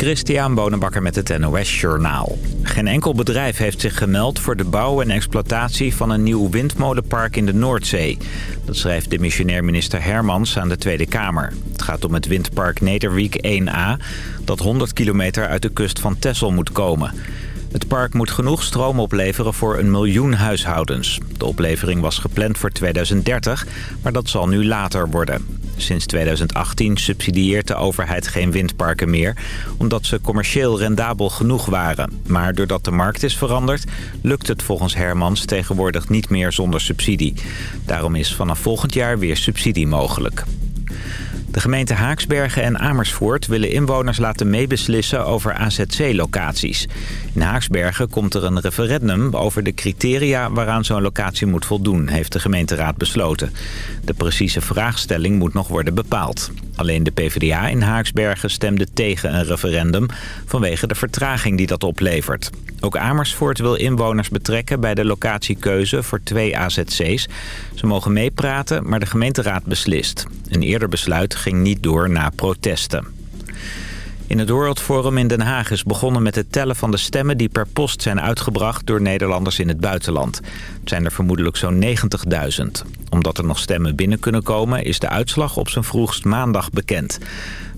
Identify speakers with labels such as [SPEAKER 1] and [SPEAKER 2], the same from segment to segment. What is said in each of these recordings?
[SPEAKER 1] Christian Bonenbakker met het NOS Journaal. Geen enkel bedrijf heeft zich gemeld voor de bouw en exploitatie van een nieuw windmolenpark in de Noordzee. Dat schrijft de missionair minister Hermans aan de Tweede Kamer. Het gaat om het windpark Nederwiek 1A, dat 100 kilometer uit de kust van Texel moet komen. Het park moet genoeg stroom opleveren voor een miljoen huishoudens. De oplevering was gepland voor 2030, maar dat zal nu later worden. Sinds 2018 subsidieert de overheid geen windparken meer... omdat ze commercieel rendabel genoeg waren. Maar doordat de markt is veranderd... lukt het volgens Hermans tegenwoordig niet meer zonder subsidie. Daarom is vanaf volgend jaar weer subsidie mogelijk. De gemeente Haaksbergen en Amersfoort willen inwoners laten meebeslissen over AZC-locaties. In Haaksbergen komt er een referendum over de criteria waaraan zo'n locatie moet voldoen, heeft de gemeenteraad besloten. De precieze vraagstelling moet nog worden bepaald. Alleen de PvdA in Haaksbergen stemde tegen een referendum vanwege de vertraging die dat oplevert. Ook Amersfoort wil inwoners betrekken bij de locatiekeuze voor twee AZC's. Ze mogen meepraten, maar de gemeenteraad beslist. Een eerder besluit ging niet door na protesten. In het World Forum in Den Haag is begonnen met het tellen van de stemmen... die per post zijn uitgebracht door Nederlanders in het buitenland. Het zijn er vermoedelijk zo'n 90.000. Omdat er nog stemmen binnen kunnen komen... is de uitslag op zijn vroegst maandag bekend.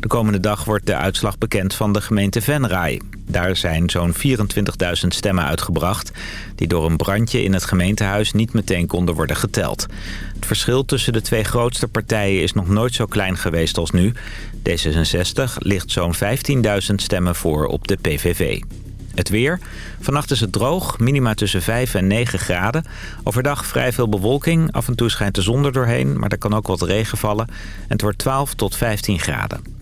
[SPEAKER 1] De komende dag wordt de uitslag bekend van de gemeente Venray. Daar zijn zo'n 24.000 stemmen uitgebracht... die door een brandje in het gemeentehuis niet meteen konden worden geteld. Het verschil tussen de twee grootste partijen is nog nooit zo klein geweest als nu. D66 ligt zo'n 15.000 stemmen voor op de PVV. Het weer. Vannacht is het droog, minima tussen 5 en 9 graden. Overdag vrij veel bewolking. Af en toe schijnt de zon er doorheen, maar er kan ook wat regen vallen. En het wordt 12 tot 15 graden.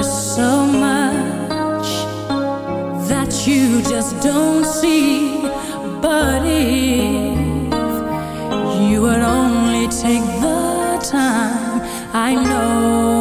[SPEAKER 2] There's so much that you just don't see. But if you would only take the time, I know.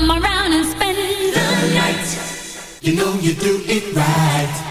[SPEAKER 2] come
[SPEAKER 3] around and spend the night. You
[SPEAKER 4] know you do it right.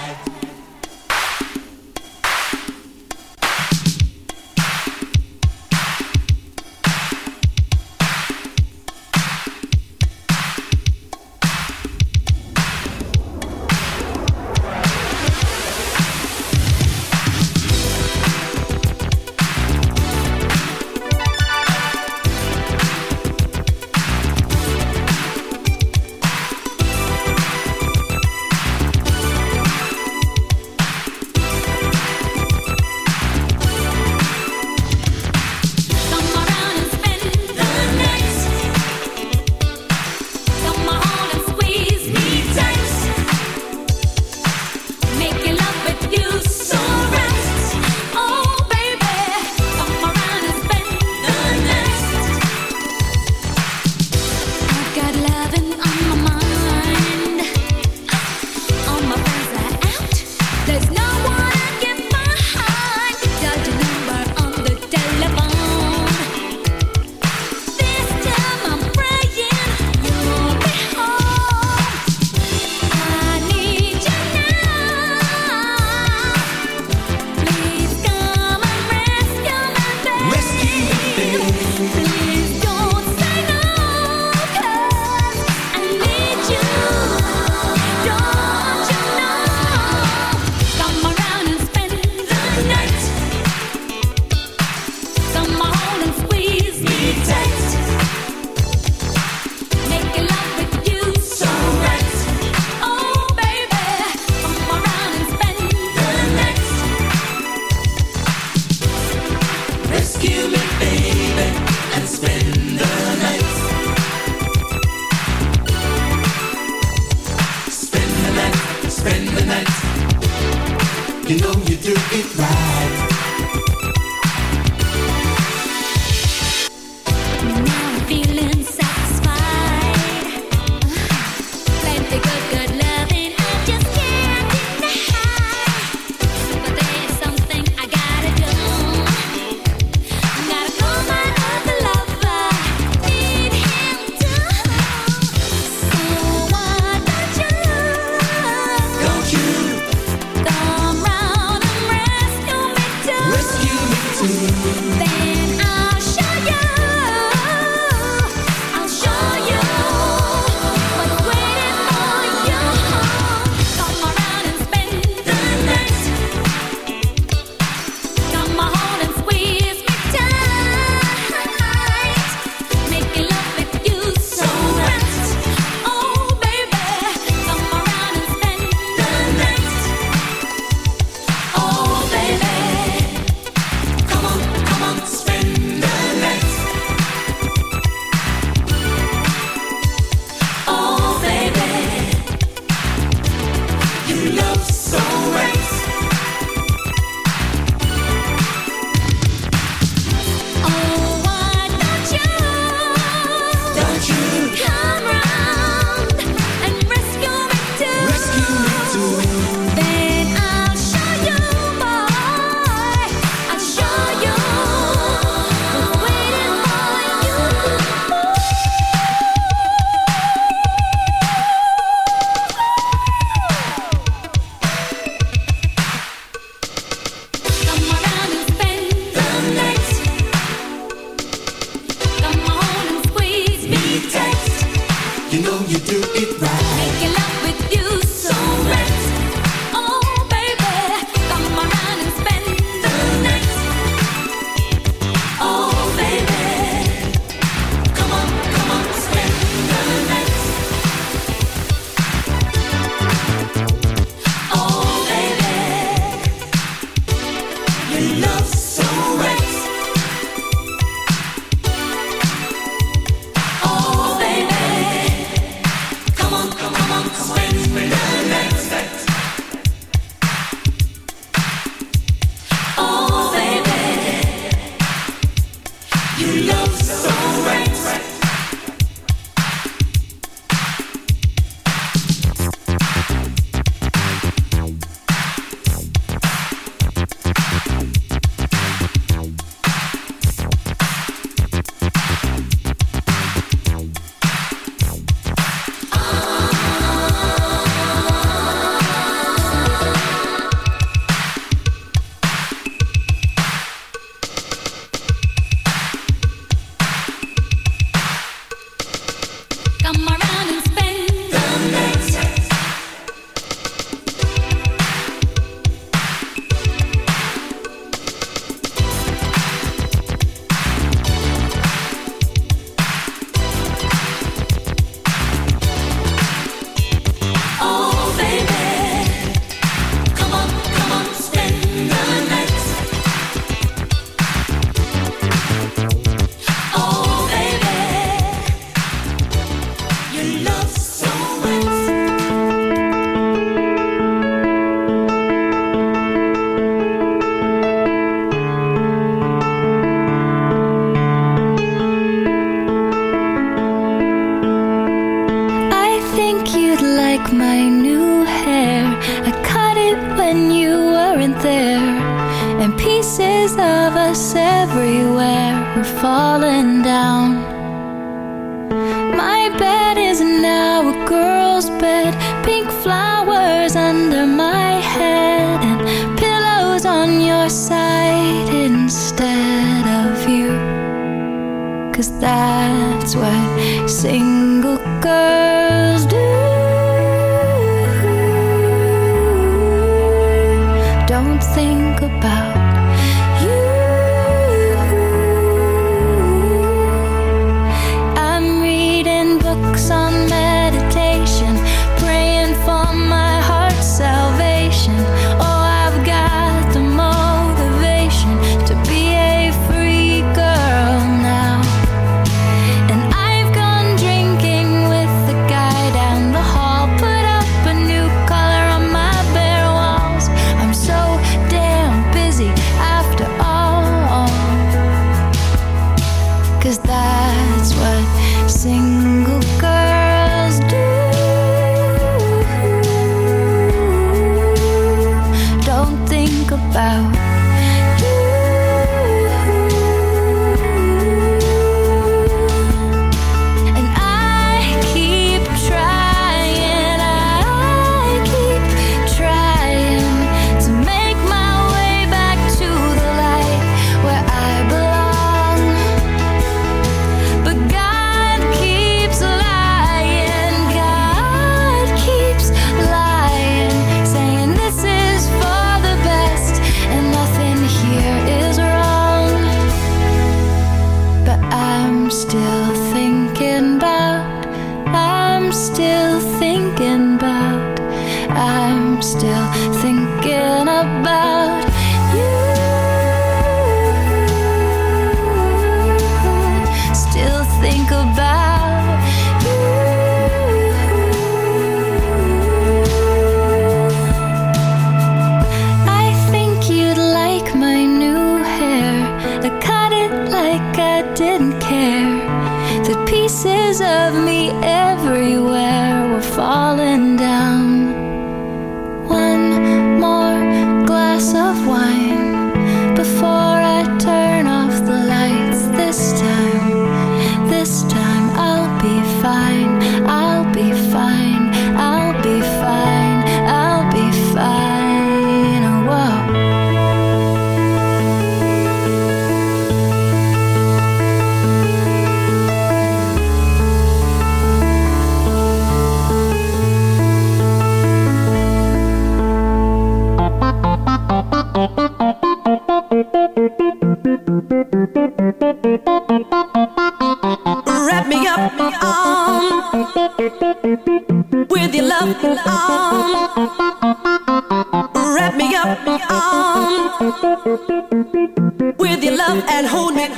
[SPEAKER 3] With your
[SPEAKER 5] love and hold me.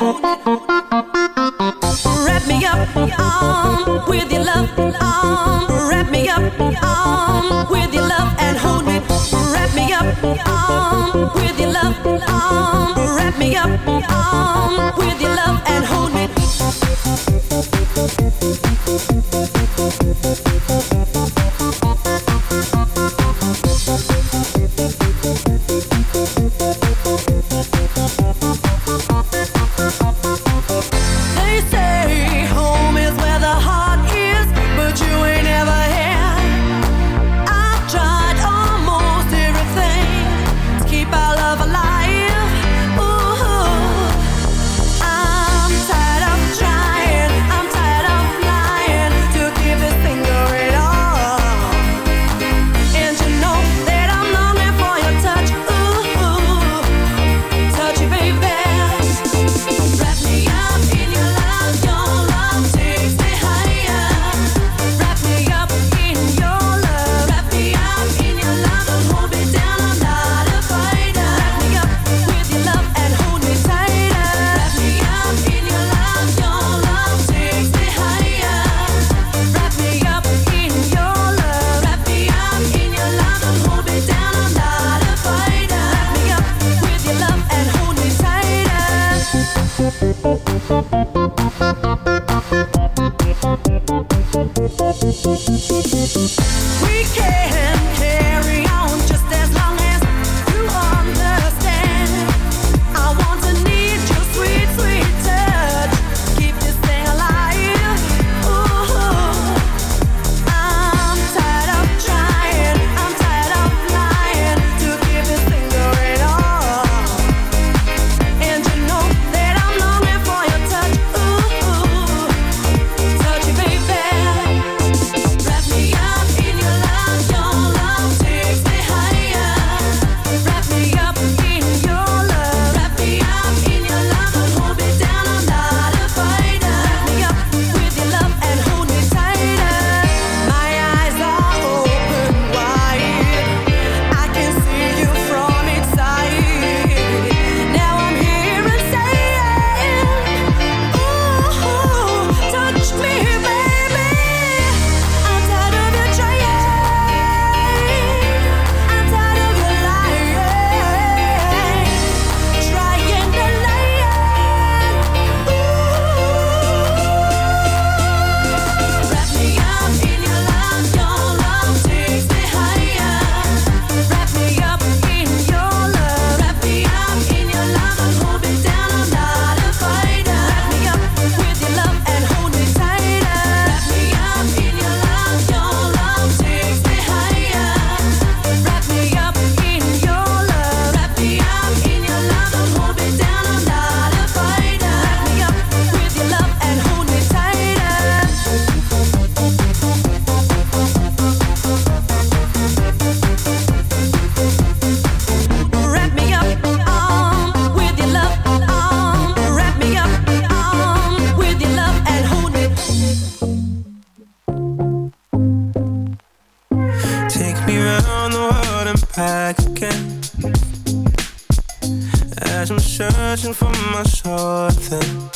[SPEAKER 6] As I'm searching for my something.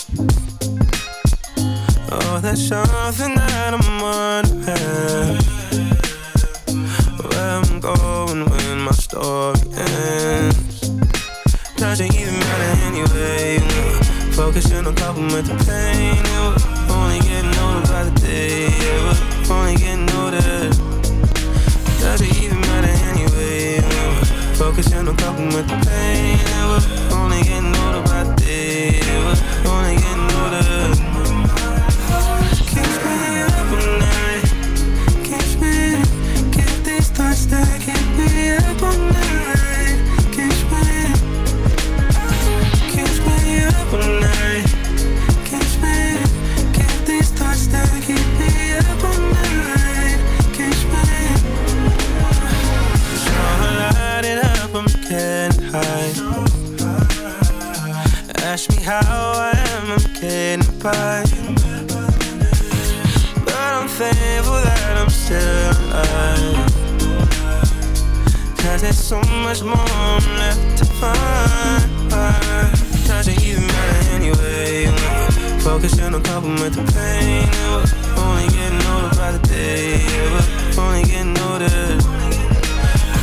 [SPEAKER 6] Oh, there's something that I'm wondering where I'm going when my story ends. Doesn't even matter anyway. Focusing on coping with the pain. Only getting older by the day. Only getting older. Focusing on coping with the pain. Yeah, we're only getting older by the day. We're only getting older. Keeps me up all night. Keeps me, keep these thoughts that keep me up all night. I'm that I'm still alive. Cause there's so much more I'm left to find. Doesn't even matter anyway. Focusing on coping with the pain. Yeah, only getting older by the day. Yeah, only getting older.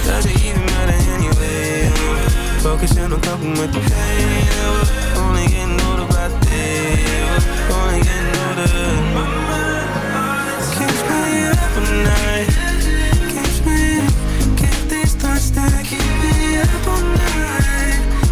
[SPEAKER 6] Doesn't even matter anyway. Focusing on coping with the pain. Yeah, only getting older by the day. Yeah, only getting older. Keeps me up all night. Keeps me, keep these thoughts that keep me up all night.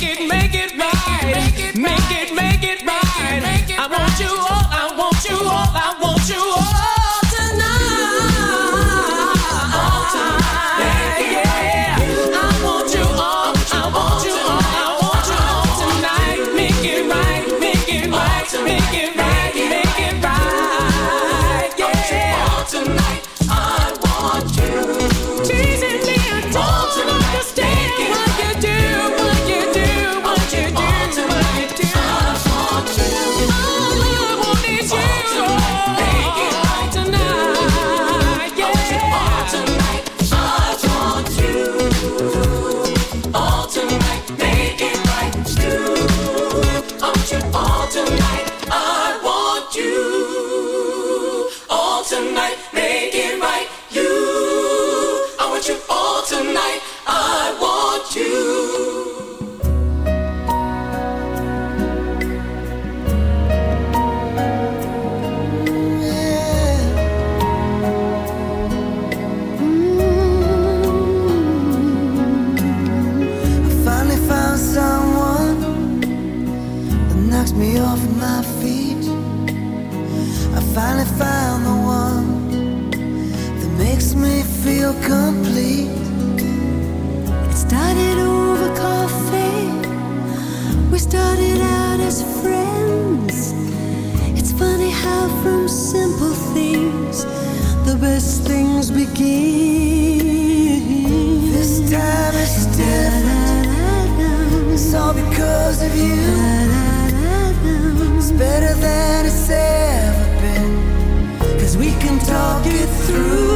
[SPEAKER 4] make it, make it right. Make it, make it right.
[SPEAKER 5] we
[SPEAKER 3] can talk it through.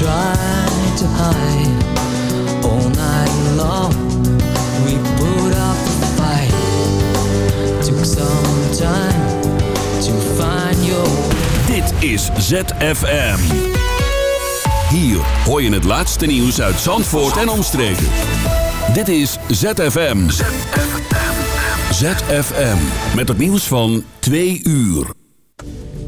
[SPEAKER 7] tried to hide all night long. We put up a fight. Took some time to find your
[SPEAKER 8] Dit is ZFM. Hier hoor je het laatste nieuws uit Zandvoort en omstreken. Dit is ZFM. ZFM. Met het nieuws van 2 uur.